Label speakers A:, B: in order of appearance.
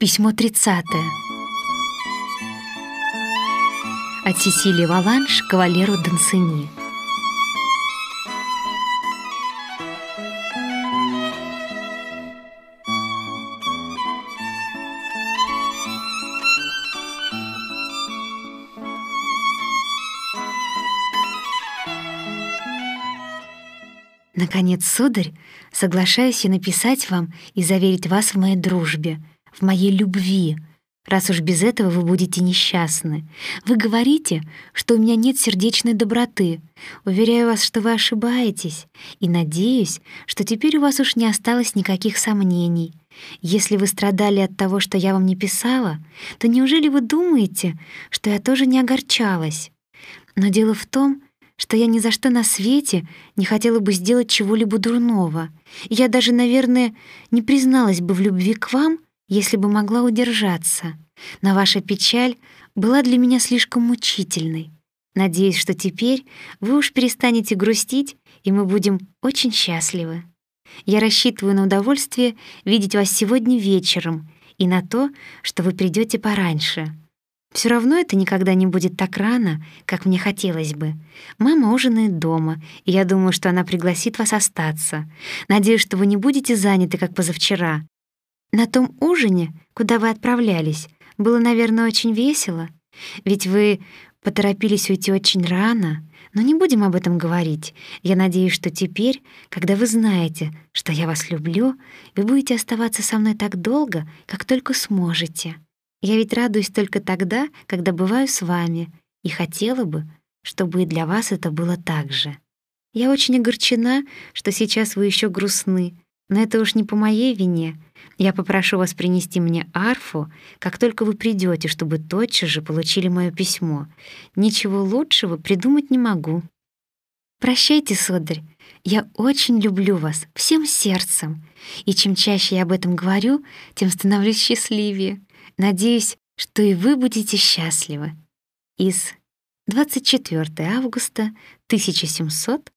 A: Письмо 30. От Сесилии Валанш кавалеру Дансини. Наконец, сударь, соглашаюсь я написать вам и заверить вас в моей дружбе, в моей любви, раз уж без этого вы будете несчастны. Вы говорите, что у меня нет сердечной доброты. Уверяю вас, что вы ошибаетесь, и надеюсь, что теперь у вас уж не осталось никаких сомнений. Если вы страдали от того, что я вам не писала, то неужели вы думаете, что я тоже не огорчалась? Но дело в том, что я ни за что на свете не хотела бы сделать чего-либо дурного. Я даже, наверное, не призналась бы в любви к вам, если бы могла удержаться. Но ваша печаль была для меня слишком мучительной. Надеюсь, что теперь вы уж перестанете грустить, и мы будем очень счастливы. Я рассчитываю на удовольствие видеть вас сегодня вечером и на то, что вы придете пораньше. Все равно это никогда не будет так рано, как мне хотелось бы. Мама ужинает дома, и я думаю, что она пригласит вас остаться. Надеюсь, что вы не будете заняты, как позавчера. На том ужине, куда вы отправлялись, было, наверное, очень весело. Ведь вы поторопились уйти очень рано. Но не будем об этом говорить. Я надеюсь, что теперь, когда вы знаете, что я вас люблю, вы будете оставаться со мной так долго, как только сможете. Я ведь радуюсь только тогда, когда бываю с вами, и хотела бы, чтобы и для вас это было так же. Я очень огорчена, что сейчас вы еще грустны, но это уж не по моей вине. Я попрошу вас принести мне арфу, как только вы придете, чтобы тотчас же получили мое письмо. Ничего лучшего придумать не могу. Прощайте, сударь. Я очень люблю вас всем сердцем, и чем чаще я об этом говорю, тем становлюсь счастливее. Надеюсь, что и вы будете счастливы. Из 24 августа 1700